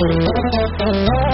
no,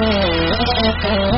Oh, oh, oh, oh, oh.